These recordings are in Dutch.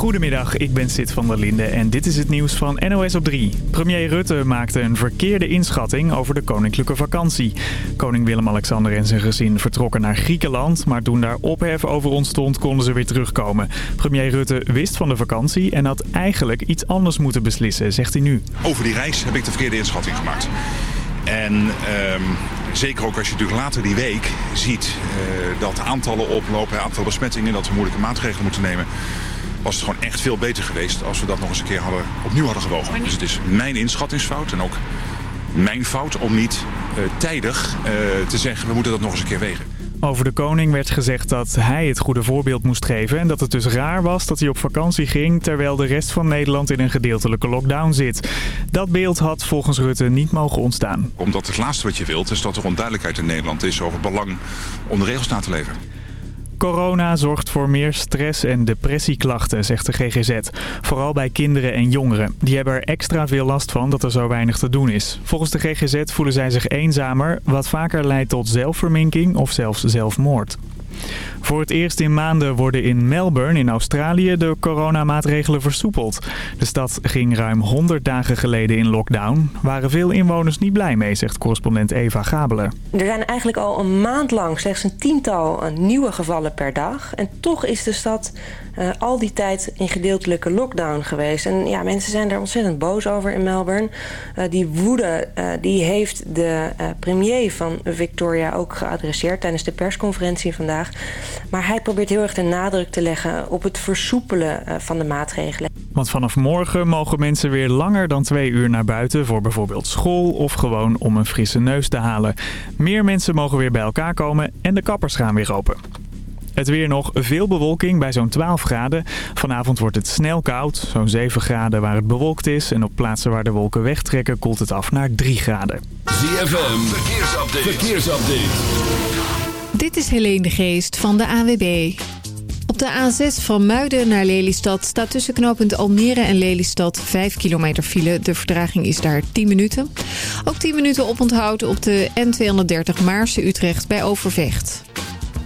Goedemiddag, ik ben Sid van der Linde en dit is het nieuws van NOS op 3. Premier Rutte maakte een verkeerde inschatting over de koninklijke vakantie. Koning Willem-Alexander en zijn gezin vertrokken naar Griekenland... maar toen daar ophef over ontstond, konden ze weer terugkomen. Premier Rutte wist van de vakantie en had eigenlijk iets anders moeten beslissen, zegt hij nu. Over die reis heb ik de verkeerde inschatting gemaakt. En ehm, zeker ook als je natuurlijk later die week ziet uh, dat aantallen oplopen, aantal besmettingen, dat we moeilijke maatregelen moeten nemen was het gewoon echt veel beter geweest als we dat nog eens een keer hadden, opnieuw hadden gewogen. Dus het is mijn inschattingsfout en ook mijn fout om niet uh, tijdig uh, te zeggen we moeten dat nog eens een keer wegen. Over de koning werd gezegd dat hij het goede voorbeeld moest geven... en dat het dus raar was dat hij op vakantie ging... terwijl de rest van Nederland in een gedeeltelijke lockdown zit. Dat beeld had volgens Rutte niet mogen ontstaan. Omdat het laatste wat je wilt is dat er onduidelijkheid in Nederland is... over het belang om de regels na te leven. Corona zorgt voor meer stress- en depressieklachten, zegt de GGZ. Vooral bij kinderen en jongeren. Die hebben er extra veel last van dat er zo weinig te doen is. Volgens de GGZ voelen zij zich eenzamer, wat vaker leidt tot zelfverminking of zelfs zelfmoord. Voor het eerst in maanden worden in Melbourne in Australië de coronamaatregelen versoepeld. De stad ging ruim 100 dagen geleden in lockdown. Waren veel inwoners niet blij mee, zegt correspondent Eva Gabelen. Er zijn eigenlijk al een maand lang slechts een tiental nieuwe gevallen per dag. En toch is de stad uh, al die tijd in gedeeltelijke lockdown geweest. En ja, mensen zijn daar ontzettend boos over in Melbourne. Uh, die woede uh, die heeft de premier van Victoria ook geadresseerd tijdens de persconferentie vandaag. Maar hij probeert heel erg de nadruk te leggen op het versoepelen van de maatregelen. Want vanaf morgen mogen mensen weer langer dan twee uur naar buiten voor bijvoorbeeld school of gewoon om een frisse neus te halen. Meer mensen mogen weer bij elkaar komen en de kappers gaan weer open. Het weer nog veel bewolking bij zo'n 12 graden. Vanavond wordt het snel koud, zo'n 7 graden waar het bewolkt is. En op plaatsen waar de wolken wegtrekken koelt het af naar 3 graden. ZFM, verkeersupdate. verkeersupdate. Dit is Helene de Geest van de AWB. Op de A6 van Muiden naar Lelystad staat tussen knooppunt Almere en Lelystad 5 kilometer file. De verdraging is daar 10 minuten. Ook 10 minuten oponthoud op de N230 Maarse-Utrecht bij Overvecht.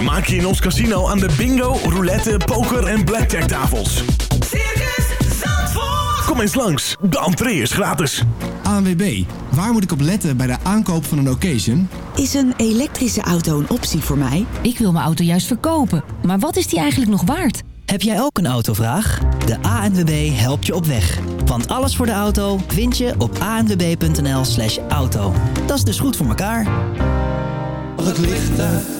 Vermaak je in ons casino aan de bingo, roulette, poker en blackjack tafels. Circus Zandvoort. Kom eens langs, de entree is gratis. ANWB, waar moet ik op letten bij de aankoop van een occasion? Is een elektrische auto een optie voor mij? Ik wil mijn auto juist verkopen, maar wat is die eigenlijk nog waard? Heb jij ook een autovraag? De ANWB helpt je op weg. Want alles voor de auto vind je op anwb.nl slash auto. Dat is dus goed voor elkaar. Het licht uit?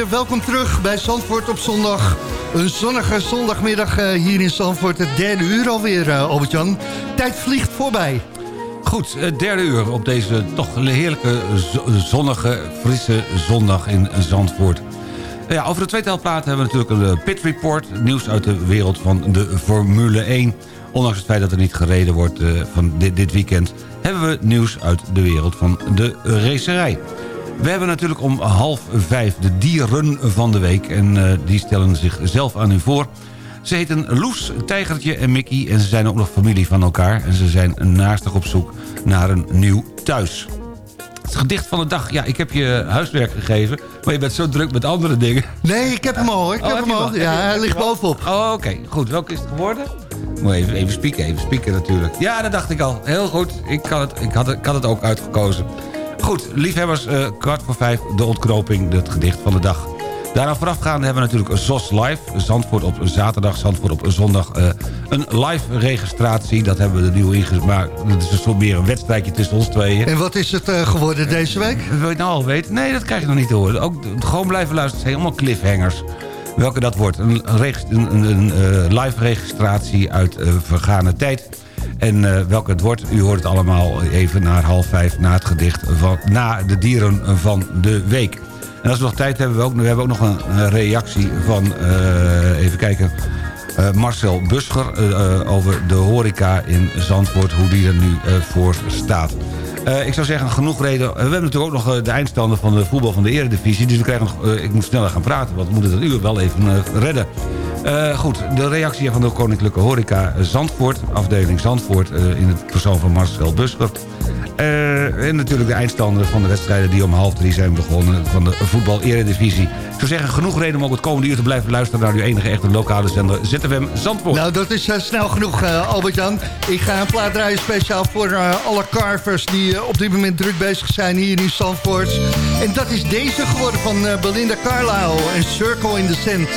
Over 4. Welkom terug bij Zandvoort op zondag. Een zonnige zondagmiddag uh, hier in Zandvoort. Het derde uur alweer, uh, Albert-Jan. Tijd vliegt voorbij. Goed, het derde uur op deze toch heerlijke zonnige, frisse zondag in Zandvoort. Ja, over de tweetal praten hebben we natuurlijk een pit report. Nieuws uit de wereld van de Formule 1. Ondanks het feit dat er niet gereden wordt van dit, dit weekend... hebben we nieuws uit de wereld van de racerij. We hebben natuurlijk om half vijf de dieren van de week... en uh, die stellen zichzelf aan u voor. Ze heten Loes, Tijgertje en Mickey... en ze zijn ook nog familie van elkaar... en ze zijn naastig op zoek naar een nieuw thuis. Het gedicht van de dag. Ja, ik heb je huiswerk gegeven. Maar je bent zo druk met andere dingen. Nee, ik heb hem al. Ik Oh, heb hem al. Ja, hij ligt bovenop. Oh, oké. Goed, welke is het geworden? Moet even, even spieken, even spieken natuurlijk. Ja, dat dacht ik al. Heel goed. Ik, kan het, ik, had, het, ik had het ook uitgekozen. Goed, liefhebbers, eh, kwart voor vijf, de ontknoping, het gedicht van de dag. Daaraan voorafgaande hebben we natuurlijk ZOS Live. Zandvoort op zaterdag, Zandvoort op zondag. eh, een live registratie, dat hebben we er nieuw ingemaakt. Het is een soort meer een wedstrijdje tussen ons tweeën. En wat is het eh, geworden deze week? Wil je het nou al weten? Nee, dat krijg je nog niet te horen. Ook gewoon blijven luisteren. Het zijn allemaal cliffhangers. Welke dat wordt. Een, een, een, een, live registratie uit vergane tijd. En eh, welke het wordt, u hoort het allemaal even na half vijf... na het gedicht van na de dieren van de week. En als we nog tijd hebben, we, ook, we hebben ook nog een, reactie van... eh, even kijken... eh, Marcel Buscher over de horeca in Zandvoort, hoe die er nu voor staat. Eh, ik zou zeggen, genoeg reden. Eh, we hebben natuurlijk ook nog eh, de eindstanden van de voetbal van de eredivisie. Dus we krijgen nog, ik moet sneller gaan praten, want we moeten het uur wel even redden. Goed, de reactie van de Koninklijke Horeca Zandvoort, afdeling Zandvoort... in het persoon van Marcel Buscher. Eh, en natuurlijk de eindstanden van de wedstrijden die om half drie zijn begonnen... van de voetbal-eredivisie. Ik zou zeggen, genoeg reden om ook het komende uur te blijven luisteren... naar uw enige echte lokale zender ZFM Zandvoort. Nou, dat is eh, snel genoeg, eh, Albert-Jan. Ik ga een plaat draaien speciaal voor alle carvers... die op dit moment druk bezig zijn hier in Zandvoort. En dat is deze geworden van Belinda Carlisle en Circle in the Sand.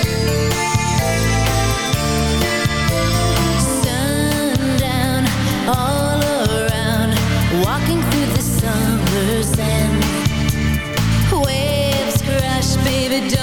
it done.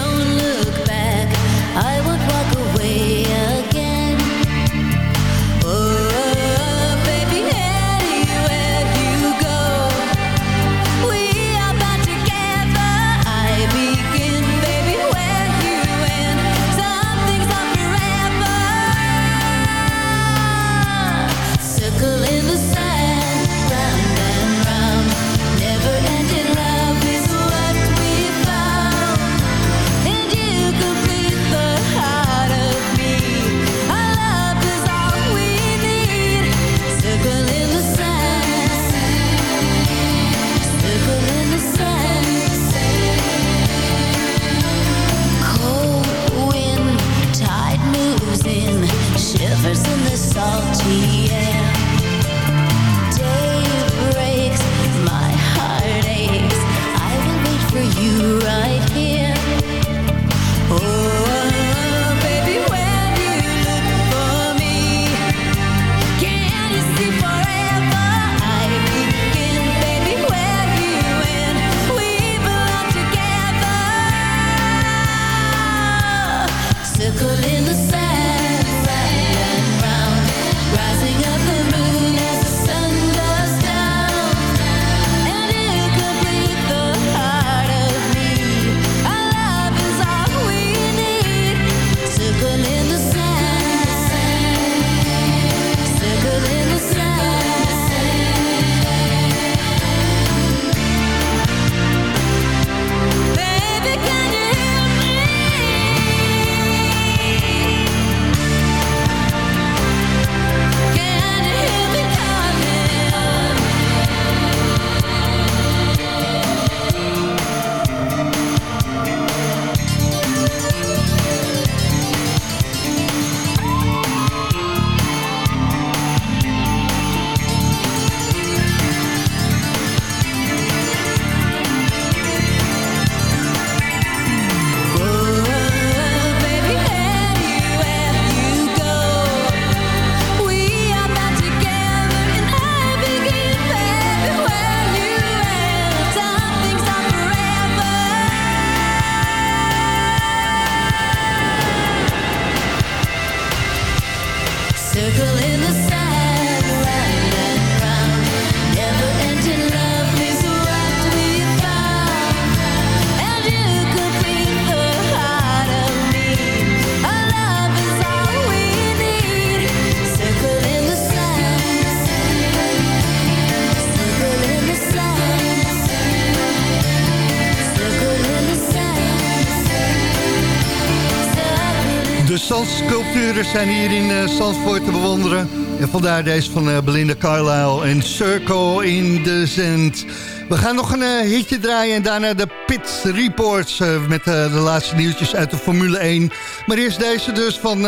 Zandsculpturen zijn hier in uh, Zandvoort te bewonderen. En vandaar deze van uh, Belinda Carlisle en Circle in the Zand. We gaan nog een uh, hitje draaien en daarna de Pit Reports... met de laatste nieuwtjes uit de Formule 1. Maar eerst deze dus van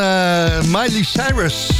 Miley Cyrus.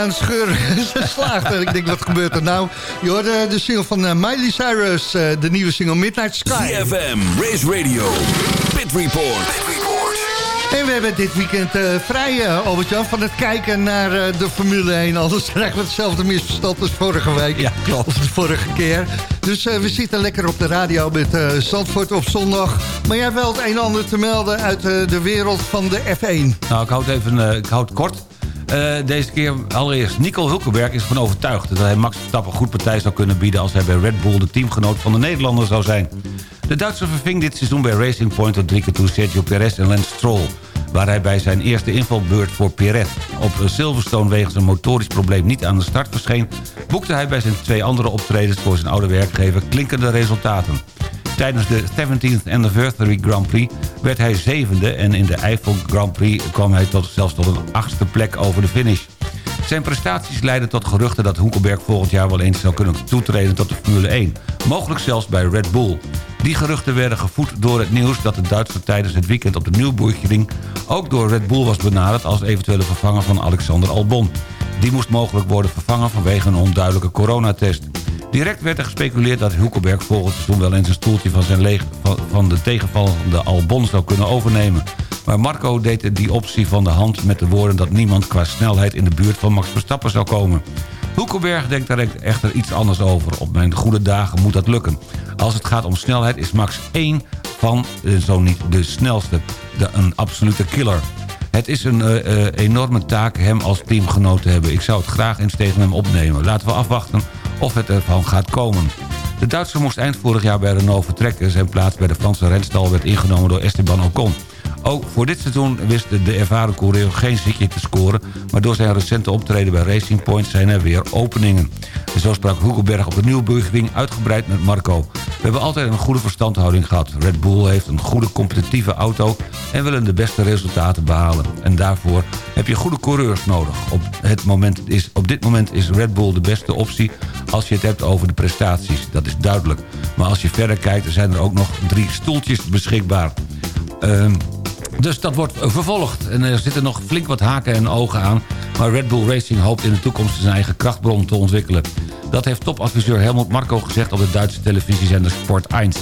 Aan het scheuren slaagde. ik denk, wat gebeurt er nou? Je hoorde de single van eh, Miley Cyrus, eh, de nieuwe single Midnight Sky. CFM, Race Radio, Pit Report. En we hebben dit weekend eh, vrij, eh, Albert-Jan, van het kijken naar eh, de Formule 1. Anders krijgen we hetzelfde misverstand als vorige week. Ja, klopt. Of de vorige keer. Dus eh, we zitten lekker op de radio met eh, Zandvoort op zondag. Maar jij hebt wel het een en ander te melden uit eh, de wereld van de F1. Nou, ik houd, even, eh, ik houd het kort. Eh, deze keer allereerst Nico Hulkenberg is ervan overtuigd... dat hij Max Verstappen goed partij zou kunnen bieden... als hij bij Red Bull de teamgenoot van de Nederlander zou zijn. De Duitser verving dit seizoen bij Racing Point... tot drie keer toe Sergio Perez en Lance Stroll... waar hij bij zijn eerste invalbeurt voor Perez... op Silverstone wegens een motorisch probleem niet aan de start verscheen... boekte hij bij zijn twee andere optredens voor zijn oude werkgever... klinkende resultaten. Tijdens de 17th Anniversary Grand Prix werd hij zevende... en in de Eiffel Grand Prix kwam hij tot, zelfs tot een achtste plek over de finish. Zijn prestaties leidden tot geruchten dat Hoekelberg volgend jaar wel eens zou kunnen toetreden tot de Formule 1. Mogelijk zelfs bij Red Bull. Die geruchten werden gevoed door het nieuws dat de Duitser tijdens het weekend op de Nürburgring ook door Red Bull was benaderd als eventuele vervanger van Alexander Albon. Die moest mogelijk worden vervangen vanwege een onduidelijke coronatest. Direct werd er gespeculeerd dat Hulkenberg volgend seizoen wel eens een stoeltje van, zijn leeg, van, de tegenvallende Albon zou kunnen overnemen. Maar Marco deed die optie van de hand met de woorden dat niemand qua snelheid in de buurt van Max Verstappen zou komen. Hulkenberg denkt daar echter iets anders over. Op mijn goede dagen moet dat lukken. Als het gaat om snelheid is Max één van, eh, zo niet de snelste. Een absolute killer. Het is een eh, eh, enorme taak hem als teamgenoot te hebben. Ik zou het graag eens tegen hem opnemen. Laten we afwachten of het ervan gaat komen. De Duitser moest eind vorig jaar bij Renault vertrekken. Zijn plaats bij de Franse renstal werd ingenomen door Esteban Ocon. Ook voor dit seizoen wist de, ervaren coureur geen zitje te scoren... maar door zijn recente optreden bij Racing Point zijn er weer openingen. En zo sprak Hugelberg op de Nürburgring uitgebreid met Marco. We hebben altijd een goede verstandhouding gehad. Red Bull heeft een goede competitieve auto... en willen de beste resultaten behalen. En daarvoor heb je goede coureurs nodig. Op, het moment is, op dit moment is Red Bull de beste optie... als je het hebt over de prestaties. Dat is duidelijk. Maar als je verder kijkt, zijn er ook nog drie stoeltjes beschikbaar. Ehm, dus dat wordt vervolgd. En er zitten nog flink wat haken en ogen aan. Maar Red Bull Racing hoopt in de toekomst zijn eigen krachtbron te ontwikkelen. Dat heeft topadviseur Helmut Marko gezegd op de Duitse televisiezender Sport 1.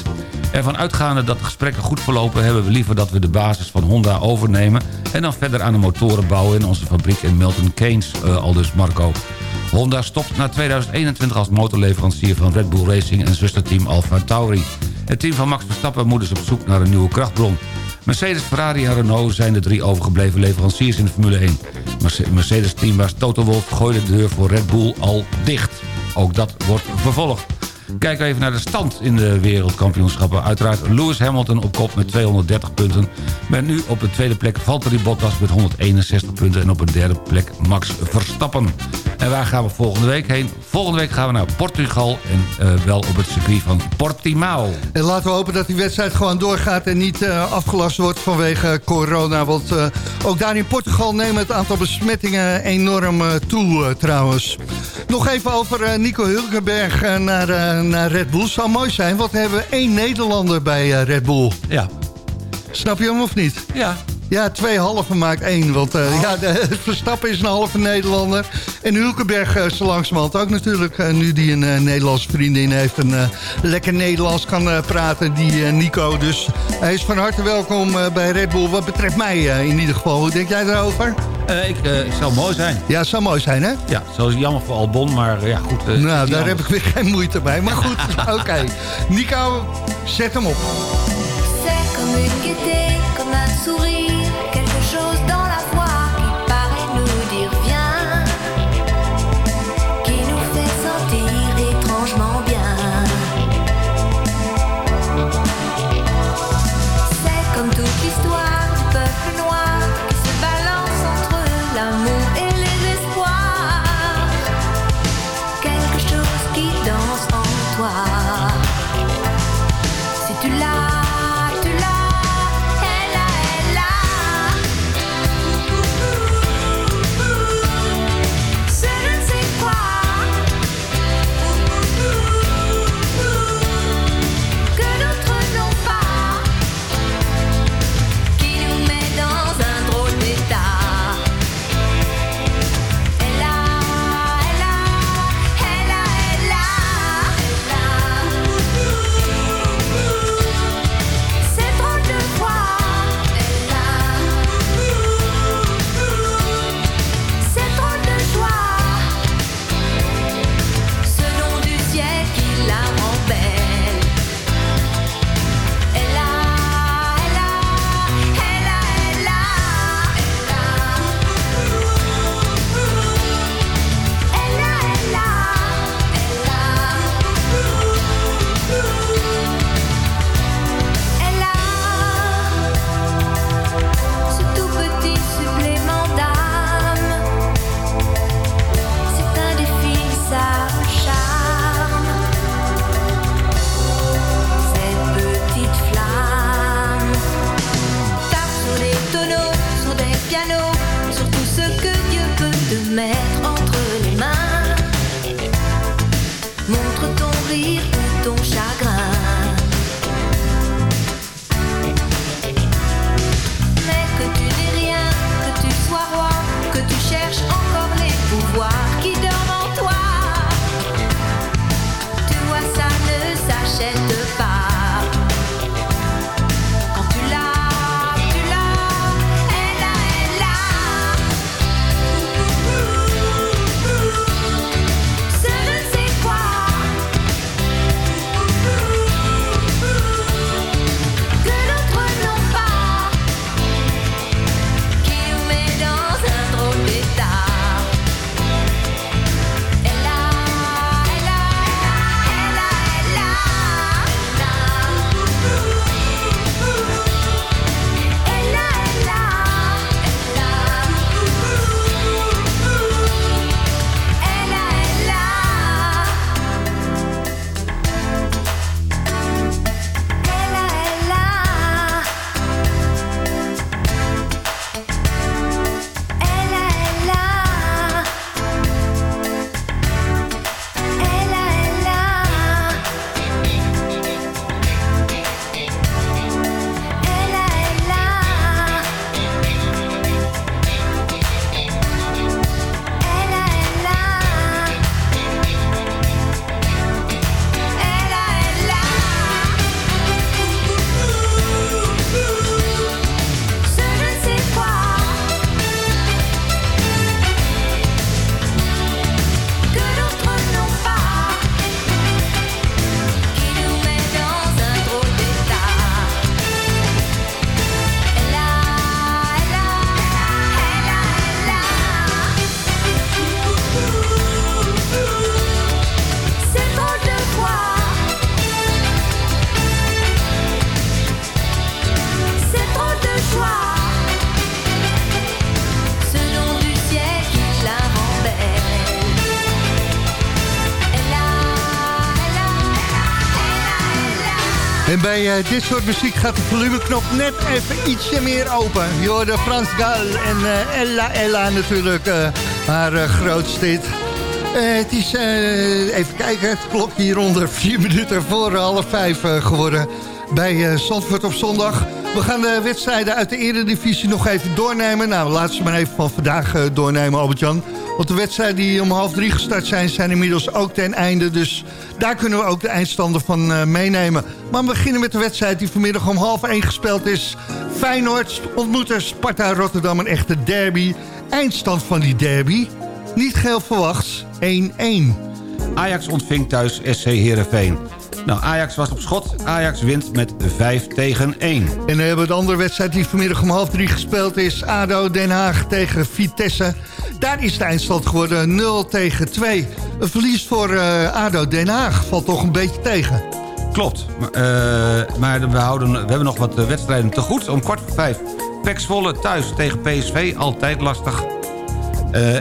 Ervan uitgaande dat de gesprekken goed verlopen... hebben we liever dat we de basis van Honda overnemen... en dan verder aan de motoren bouwen in onze fabriek in Milton Keynes, uh, aldus Marco. Honda stopt na 2021 als motorleverancier van Red Bull Racing... en zusterteam Alfa Tauri. Het team van Max Verstappen moet dus op zoek naar een nieuwe krachtbron. Mercedes, Ferrari en Renault zijn de drie overgebleven leveranciers in de Formule 1. Mercedes-teambaas Toto Wolff gooide de deur voor Red Bull al dicht. Ook dat wordt vervolgd. Kijken we even naar de stand in de wereldkampioenschappen. Uiteraard Lewis Hamilton op kop met 230 punten. Maar nu op de tweede plek Valtteri Bottas met 161 punten. En op de derde plek Max Verstappen. En waar gaan we volgende week heen? Volgende week gaan we naar Portugal en uh, wel op het circuit van Portimao. En laten we hopen dat die wedstrijd gewoon doorgaat en niet uh, afgelast wordt vanwege corona. Want uh, ook daar in Portugal nemen het aantal besmettingen enorm toe trouwens. Nog even over Nico Hulkenberg naar, naar Red Bull. Zou mooi zijn, want we hebben één Nederlander bij Red Bull. Ja. Snap je hem of niet? Ja. Ja, twee halve maakt één. Want uh, oh. ja, de, Verstappen is een halve Nederlander. En Hulkenberg uh, zo langzamerhand ook natuurlijk. Uh, nu die een uh, Nederlandse vriendin heeft en lekker Nederlands kan praten, die Nico. Dus hij is van harte welkom bij Red Bull. Wat betreft mij in ieder geval. Hoe denk jij daarover? ik, het zou mooi zijn. Ja, het zou mooi zijn, hè? Ja, zo is jammer voor Albon, maar ja, goed. nou, daar jammer. heb ik weer geen moeite bij. Maar goed, oké. Okay. Nico, zet hem op. bij eh, dit soort muziek gaat de volumeknop net even ietsje meer open. Je hoorde Frans Gal en eh, Ella Ella natuurlijk eh, haar grootste hit. Het is, even kijken, het klokje hieronder, vier minuten voor half vijf geworden bij Zandvoort op zondag. We gaan de wedstrijden uit de eredivisie nog even doornemen. Nou, laten we maar even van vandaag eh, doornemen, Albert-Jan. Want de wedstrijden die om half drie gestart zijn, zijn inmiddels ook ten einde. Dus daar kunnen we ook de eindstanden van eh, meenemen. Maar we beginnen met de wedstrijd die vanmiddag om half één gespeeld is. Feyenoord ontmoette Sparta Rotterdam, een echte derby. Eindstand van die derby, niet geheel verwachts, 1-1. Ajax ontving thuis SC Heerenveen. Nou, Ajax was op schot. Ajax wint met 5 tegen 1. En dan hebben we de andere wedstrijd die vanmiddag om half drie gespeeld is. ADO Den Haag tegen Vitesse. Daar is de eindstand geworden 0 tegen 2. Een verlies voor eh, ADO Den Haag valt toch een beetje tegen. Klopt. Maar, eh, maar we, houden, we hebben nog wat eh, wedstrijden te goed. Om kwart voor vijf. Pek Zwolle thuis tegen PSV. Altijd lastig.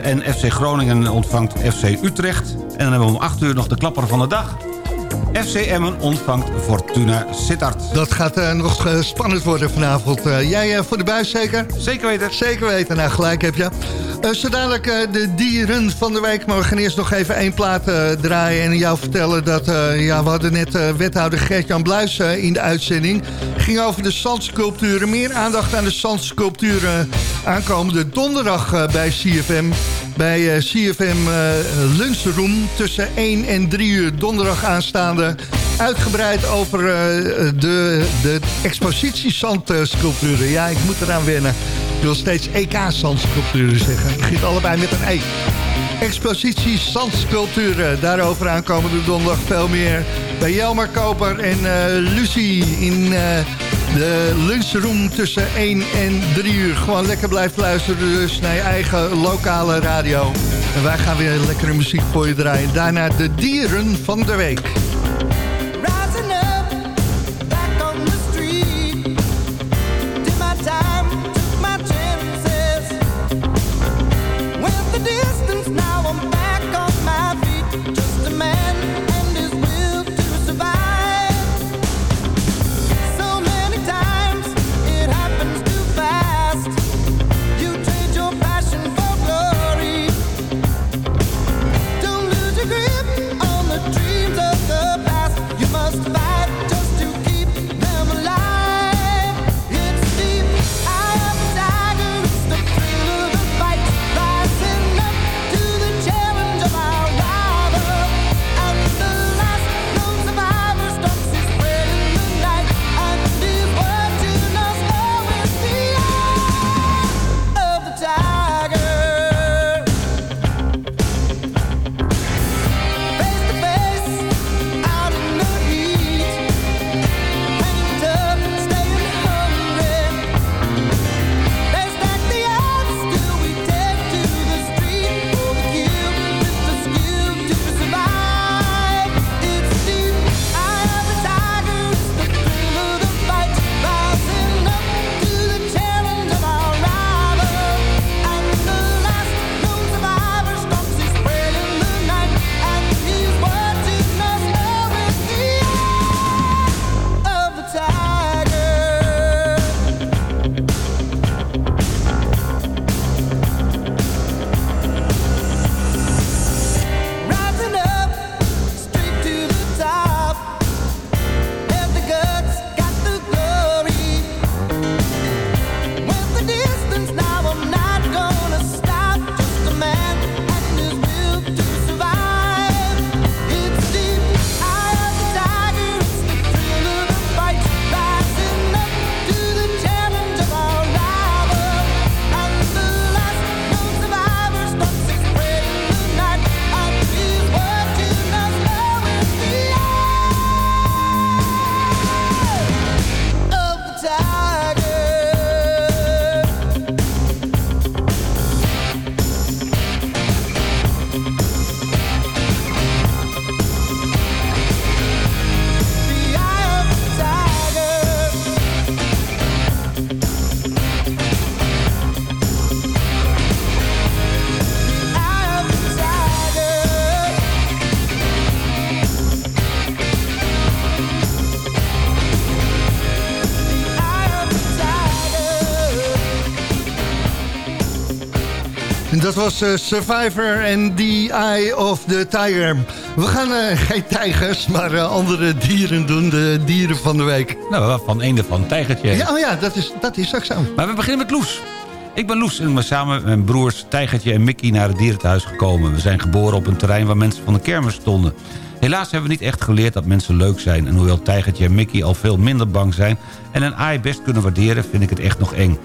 En FC Groningen ontvangt FC Utrecht. En dan hebben we om 8 uur nog de klapper van de dag. FC Emmen ontvangt Fortuna Sittard. Dat gaat eh, nog eh, spannend worden vanavond. Eh, jij voor de buis zeker? Zeker weten. Zeker weten, nou gelijk heb je. Zo dadelijk eh, de dieren van de week. Maar we gaan eerst nog even één plaat draaien en jou vertellen dat... ja, we hadden net wethouder Gert-Jan Bluis in de uitzending. Ging over de zandsculpturen. Meer aandacht aan de zandsculpturen aankomende donderdag bij CFM. Bij CFM Lunchroom tussen 1 en 3 uur donderdag aanstaande. Uitgebreid over eh, de, de expositie zandsculpturen. Ja, ik moet eraan wennen. Ik wil steeds EK-zandsculpturen zeggen. Het begint allebei met een E. Expositie zandsculpturen. Daarover aankomende donderdag veel meer. Bij Jelmer Koper en eh, Lucie in eh, de lunchroom tussen 1 en 3 uur. Gewoon lekker blijven luisteren dus naar je eigen lokale radio. En wij gaan weer lekkere muziek voor je draaien. Daarna de dieren van de week. Was eh, Survivor en The Eye of the Tiger. We gaan eh, geen tijgers, maar eh, andere dieren doen. De dieren van de week. Nou, van een van tijgertje. Ja, oh ja, dat is, dat is ook zo. Maar we beginnen met Loes. Ik ben Loes en ben samen met mijn broers Tijgertje en Mickey naar het dierenthuis gekomen. We zijn geboren op een terrein waar mensen van de kermis stonden. Helaas hebben we niet echt geleerd dat mensen leuk zijn. En hoewel Tijgertje en Mickey al veel minder bang zijn... en een aai best kunnen waarderen, vind ik het echt nog eng.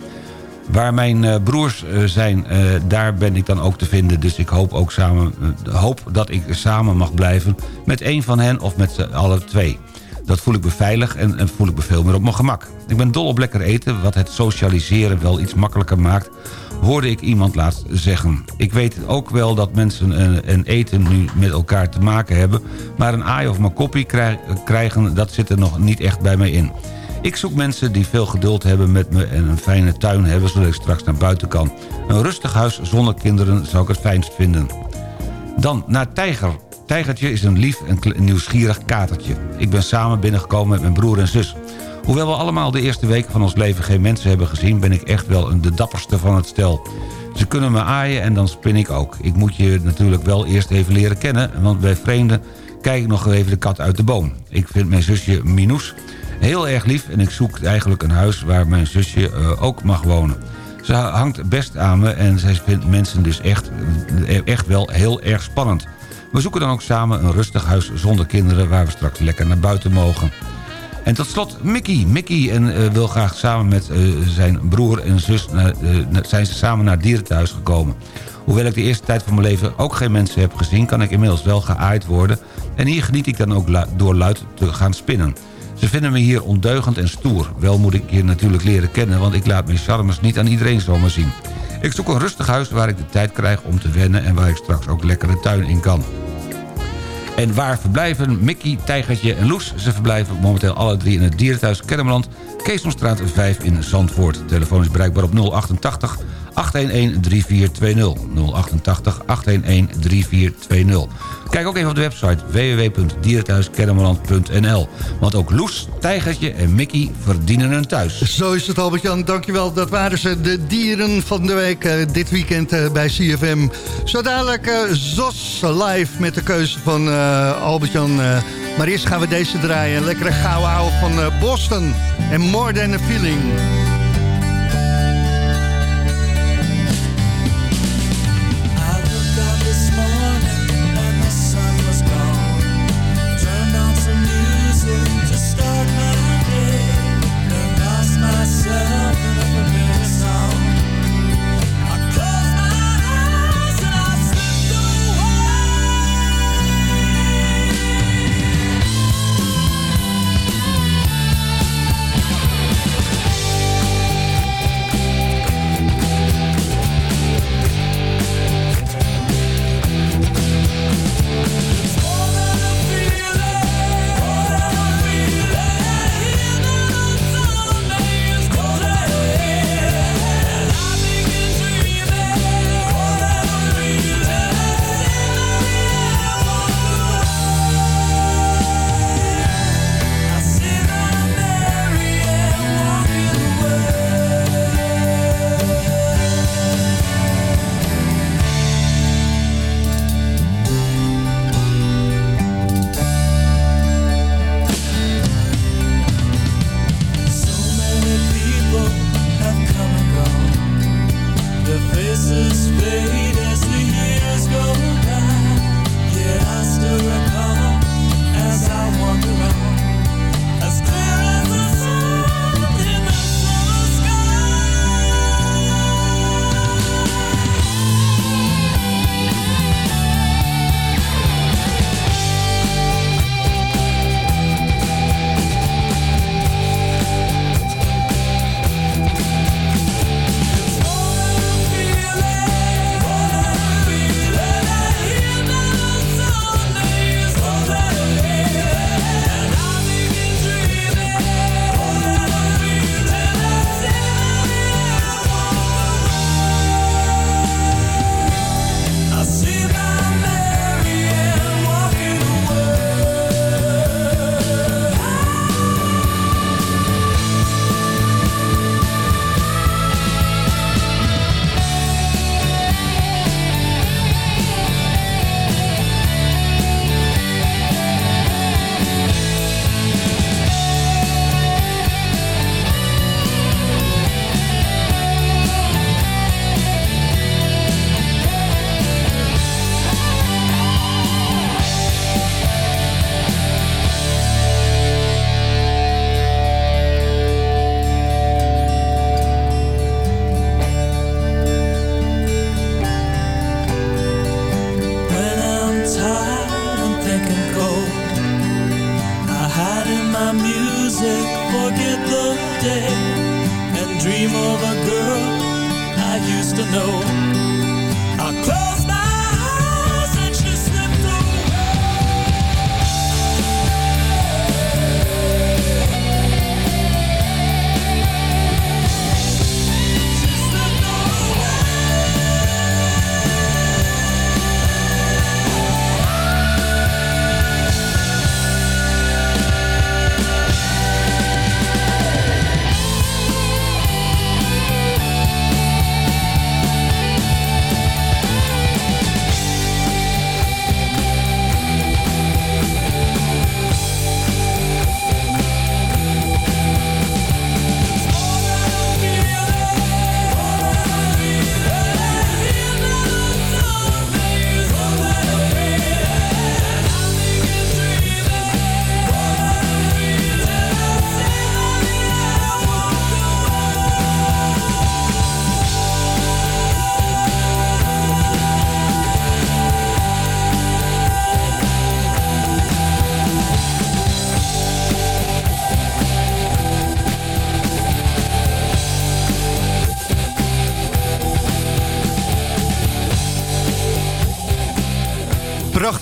Waar mijn eh, broers eh, zijn, eh, daar ben ik dan ook te vinden. Dus ik hoop, ook samen, hoop dat ik samen mag blijven met een van hen of met alle twee. Dat voel ik me veilig en, en voel ik me veel meer op mijn gemak. Ik ben dol op lekker eten, wat het socialiseren wel iets makkelijker maakt... hoorde ik iemand laatst zeggen. Ik weet ook wel dat mensen en, en eten nu met elkaar te maken hebben... maar een aai of mijn koppie krijg- krijgen, dat zit er nog niet echt bij mij in. Ik zoek mensen die veel geduld hebben met me en een fijne tuin hebben... zodat ik straks naar buiten kan. Een rustig huis zonder kinderen zou ik het fijnst vinden. Dan naar Tijger. Tijgertje is een lief en nieuwsgierig katertje. Ik ben samen binnengekomen met mijn broer en zus. Hoewel we allemaal de eerste weken van ons leven geen mensen hebben gezien... ben ik echt wel de dapperste van het stel. Ze kunnen me aaien en dan spin ik ook. Ik moet je natuurlijk wel eerst even leren kennen... want bij vreemden kijk ik nog even de kat uit de boom. Ik vind mijn zusje Minoes heel erg lief... en ik zoek eigenlijk een huis waar mijn zusje eh, ook mag wonen. Ze hangt best aan me en zij vindt mensen dus echt, eh, echt wel heel erg spannend. We zoeken dan ook samen een rustig huis zonder kinderen... waar we straks lekker naar buiten mogen. En tot slot Mickey. Mickey en, eh, wil graag samen met zijn broer en zus... Naar, na- zijn ze samen naar dierenthuis gekomen. Hoewel ik de eerste tijd van mijn leven ook geen mensen heb gezien... kan ik inmiddels wel geaaid worden. En hier geniet ik dan ook door luid te gaan spinnen. Ze vinden me hier ondeugend en stoer. Wel moet ik je natuurlijk leren kennen... want ik laat mijn charmes niet aan iedereen zomaar zien. Ik zoek een rustig huis waar ik de tijd krijg om te wennen... en waar ik straks ook lekker de tuin in kan. En waar verblijven Mickey, Tijgertje en Loes? Ze verblijven momenteel alle drie in het dierenthuis Kennemerland... Keesomstraat 5 in Zandvoort. Telefoon is bereikbaar op 088 811 3420. 088 811 3420. Kijk ook even op de website www.dierenthuiskennemerland.nl. Want ook Loes, Tijgertje en Mickey verdienen een thuis. Zo is het, Albert-Jan. Dankjewel. Dat waren ze, de dieren van de week eh, dit weekend eh, bij CFM. Zo dadelijk eh, Zos live met de keuze van Albert-Jan. maar eerst gaan we deze draaien. Lekkere ouwe van Boston. En More Than a Feeling.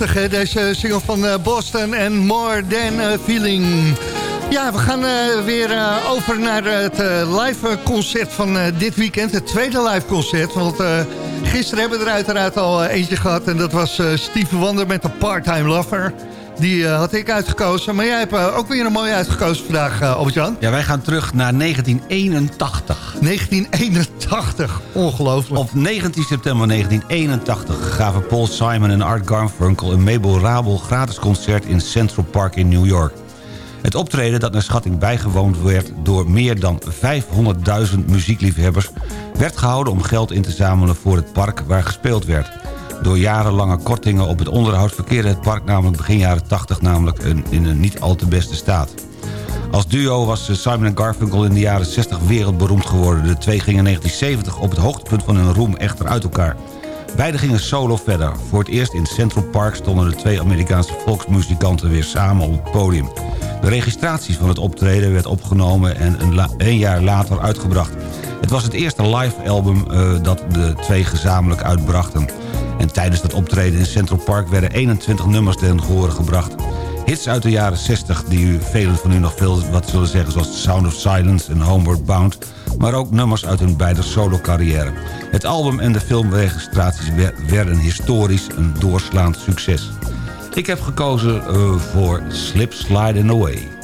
Deze single van eh, Boston en More Than a Feeling. Ja, we gaan eh, weer eh, over naar het live concert van dit weekend. Het tweede live concert. Want gisteren hebben we er uiteraard al eentje gehad. En dat was Steve Wonder met de Part-Time Lover. Die eh, had ik uitgekozen. Maar jij hebt eh, ook weer een mooie uitgekozen vandaag, uh, Albert-Jan. Ja, wij gaan terug naar 1981. 1981, ongelooflijk. Op 19 september 1981 gaven Paul Simon en Art Garfunkel... een memorabel gratis concert in Central Park in New York. Het optreden dat naar schatting bijgewoond werd... door meer dan 500.000 muziekliefhebbers... werd gehouden om geld in te zamelen voor het park waar gespeeld werd. Door jarenlange kortingen op het onderhoud... verkeerde het park namelijk begin jaren 80 namelijk in een niet al te beste staat. Als duo was Simon en Garfunkel in de jaren 60 wereldberoemd geworden. De twee gingen in 1970 op het hoogtepunt van hun roem echter uit elkaar. Beiden gingen solo verder. Voor het eerst in Central Park stonden de twee Amerikaanse volksmuzikanten weer samen op het podium. De registratie van het optreden werd opgenomen en een, jaar later uitgebracht. Het was het eerste live album eh, dat de twee gezamenlijk uitbrachten. En tijdens dat optreden in Central Park werden 21 nummers ten gehore gebracht. Hits uit de jaren 60 die u velen van u nog veel wat zullen zeggen... zoals Sound of Silence en Homeward Bound... maar ook nummers uit hun beide solo-carrière. Het album en de filmregistraties wer- werden historisch een doorslaand succes. Ik heb gekozen eh, voor Slip Sliding Away.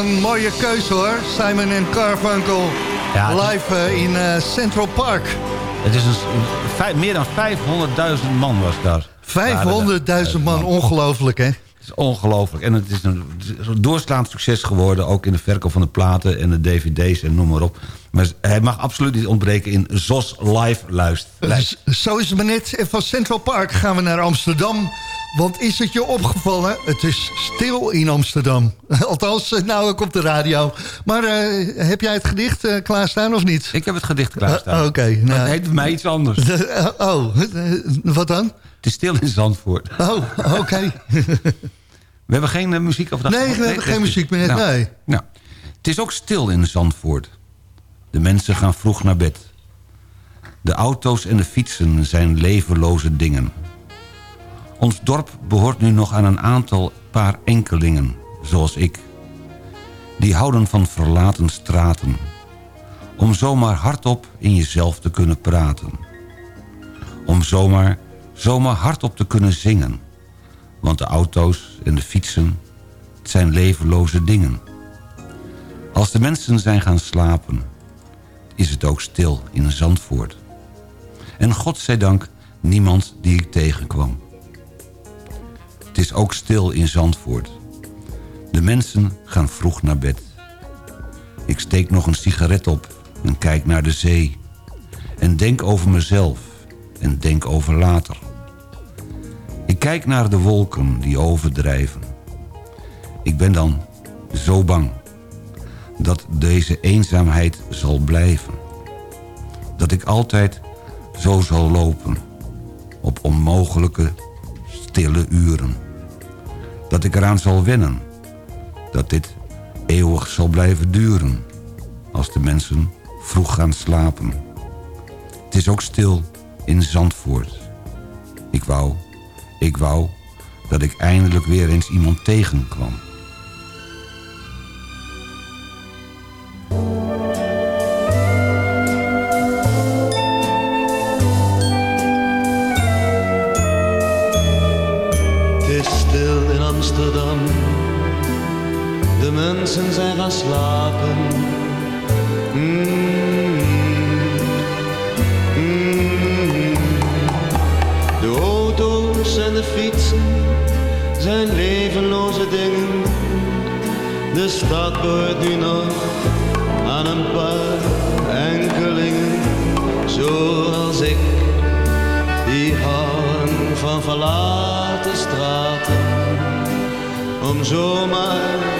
Albert-Jan, mooie keuze hoor. Simon en Carfunkel. Ja, Live eh, in eh, Central Park. Het is een, meer dan 500.000 man was daar. 500.000 man, ongelooflijk hè? Het is ongelooflijk. En het is een, een doorslaand succes geworden. Ook in de verkoop van de platen en de dvd's en noem maar op. Maar hij mag absoluut niet ontbreken in ZOS Live luist. Z- Zo is het maar net. En van Central Park gaan we naar Amsterdam. Want is het je opgevallen? Het is stil in Amsterdam. Althans, eh, nou ook op de radio. Maar eh, heb jij het gedicht eh, klaarstaan of niet? Ik heb het gedicht klaarstaan. Uh, Oké. Nou. het heet bij mij iets anders. Oh, wat dan? Het is stil in Zandvoort. Oh, oké. We hebben geen muziek of dat Nee, we hebben geen muziek meer, Nou, nee. nou, het is ook stil in Zandvoort. De mensen gaan vroeg naar bed. De auto's en de fietsen zijn levenloze dingen. Ons dorp behoort nu nog aan een aantal paar enkelingen, zoals ik. Die houden van verlaten straten. Om zomaar hardop in jezelf te kunnen praten. Om zomaar, zomaar hardop te kunnen zingen. Want de auto's en de fietsen, het zijn levenloze dingen. Als de mensen zijn gaan slapen, is het ook stil in Zandvoort. En God zij dank niemand die ik tegenkwam. Het is ook stil in Zandvoort. De mensen gaan vroeg naar bed. Ik steek nog een sigaret op en kijk naar de zee. En denk over mezelf en denk over later. Ik kijk naar de wolken die overdrijven. Ik ben dan zo bang dat deze eenzaamheid zal blijven. Dat ik altijd zo zal lopen op onmogelijke stille uren. Dat ik eraan zal wennen dat dit eeuwig zal blijven duren als de mensen vroeg gaan slapen. Het is ook stil in Zandvoort. Ik wou, ik wou dat ik eindelijk weer eens iemand tegenkwam. Zijn gaan slapen. De auto's en de fietsen zijn levenloze dingen. De stad behoort nu nog aan een paar enkelingen. Zoals ik, die houden van verlaten straten. Om zomaar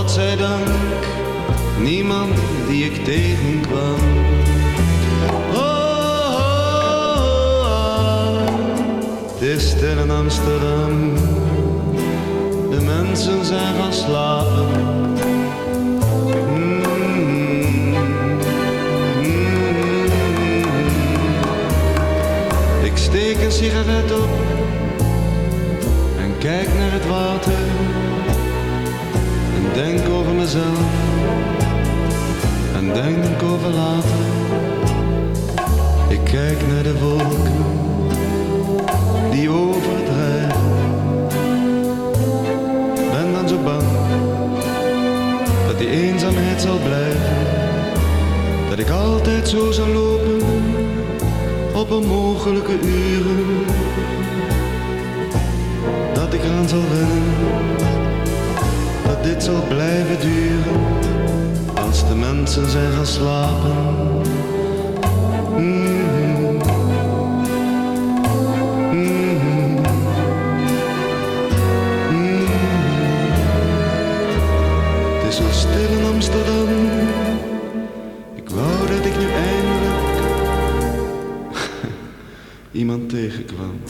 En God zij dank, niemand die ik tegenkwam. Oh, oh, oh, het is stil in Amsterdam. De mensen zijn gaan slapen. Mm, mm. Ik steek een sigaret op en kijk naar het water denk over mezelf en denk over later. Ik kijk naar de wolken die overdrijven. Ben dan zo bang dat die eenzaamheid zal blijven. Dat ik altijd zo zal lopen op onmogelijke uren. Dat ik eraan zal wennen dit zal blijven duren als de mensen zijn gaan slapen. Het is stil in Amsterdam. Ik wou dat ik nu eindelijk iemand tegenkwam.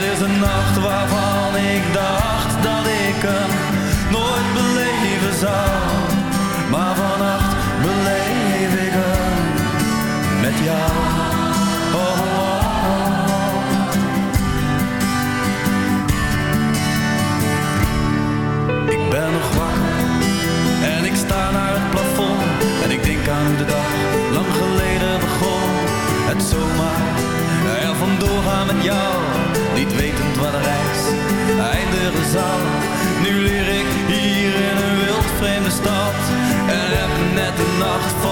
Het is een nacht waarvan ik dacht dat ik hem nooit beleven zou. Maar vannacht beleef ik hem met jou. the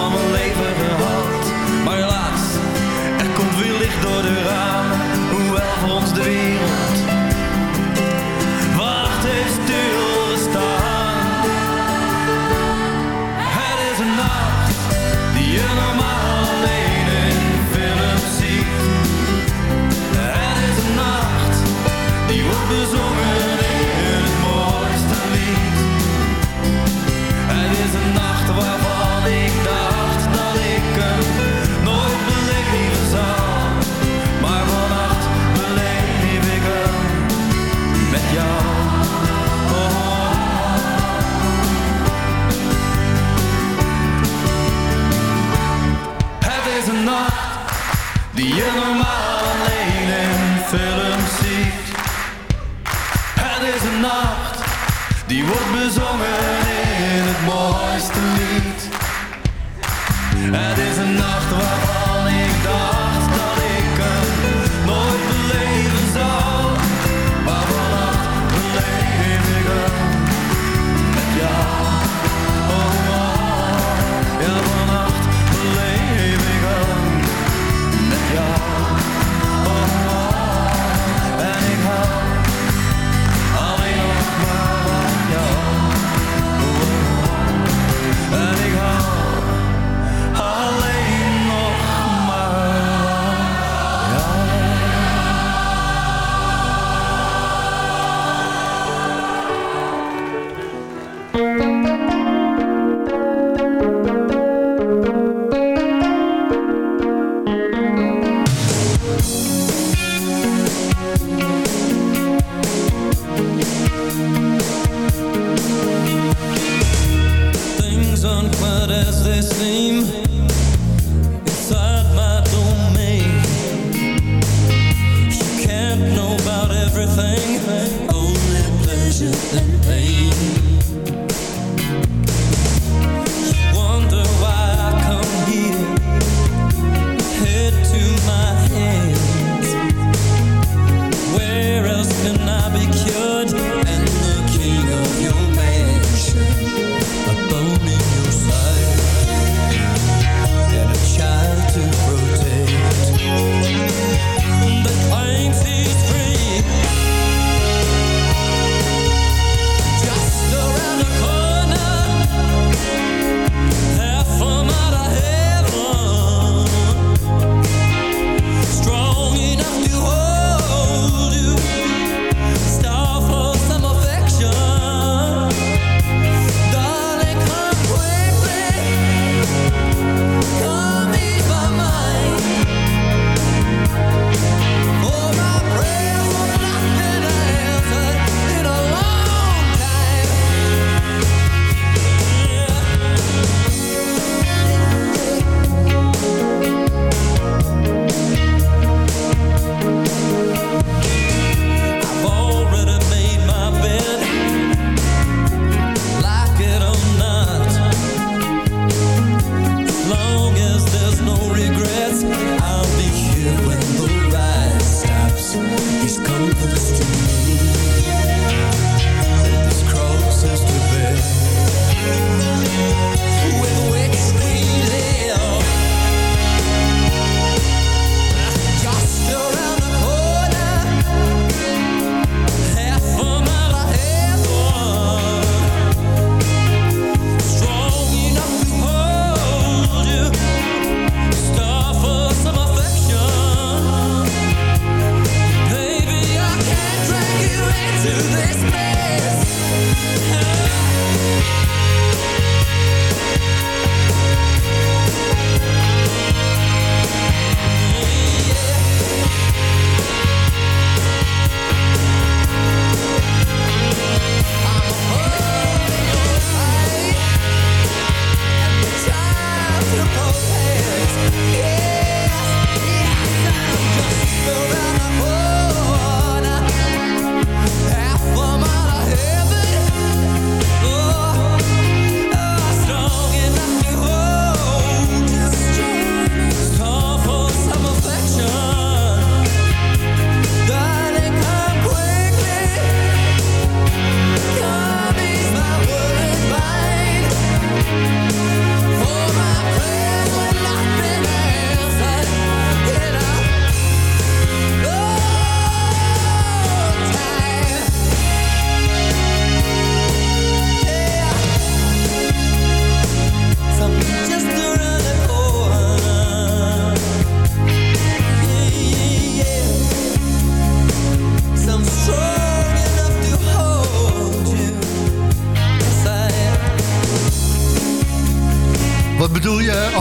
bedoel je?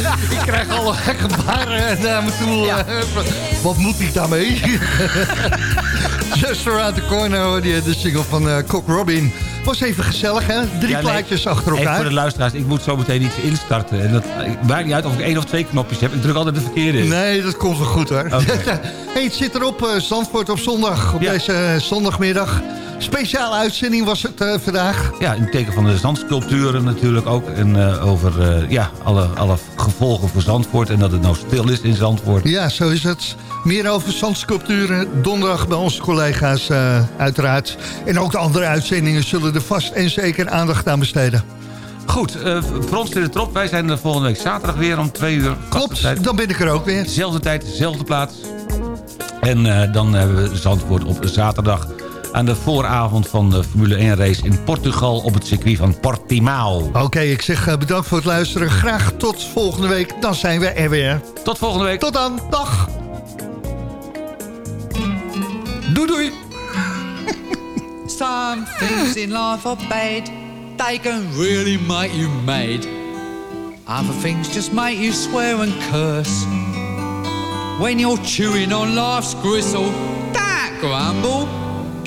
Oh, ik krijg alle gebaren naar me toe. Wat moet ik daarmee? Just around the corner, hoor je de single van eh Cock Robin. Was even gezellig, hè? Drie Ja, nee, plaatjes achter Even elkaar. voor de luisteraars, ik moet zo meteen iets instarten. En dat maakt niet uit of ik één of twee knopjes heb. Ik druk altijd de verkeerde in. Nee, dat komt wel goed hoor. hey, het zit erop, eh, Zandvoort op zondag. Op deze eh, zondagmiddag. Speciale uitzending was het eh, vandaag. Ja, in het teken van de zandsculpturen natuurlijk ook. En eh, over eh, ja, alle, alle gevolgen voor Zandvoort. En dat het nou stil is in Zandvoort. Ja, zo is het. Meer over zandsculpturen donderdag bij onze collega's uiteraard. En ook de andere uitzendingen zullen er vast en zeker aandacht aan besteden. Goed, uh, zit het erop. Wij zijn er volgende week zaterdag weer om twee uur. Klopt, dan ben ik er ook weer. Zelfde tijd, dezelfde plaats. En dan hebben we Zandvoort op zaterdag aan de vooravond van de Formule 1 race in Portugal op het circuit van Portimao. Oké, ik zeg eh, bedankt voor het luisteren. Graag tot volgende week. Dan zijn we er weer. Tot volgende week. Tot dan. Dag. Doei doei. Some things in life are bad. They can really make you mad. Other things just make you swear and curse. When you're chewing on life's gristle, don't grumble,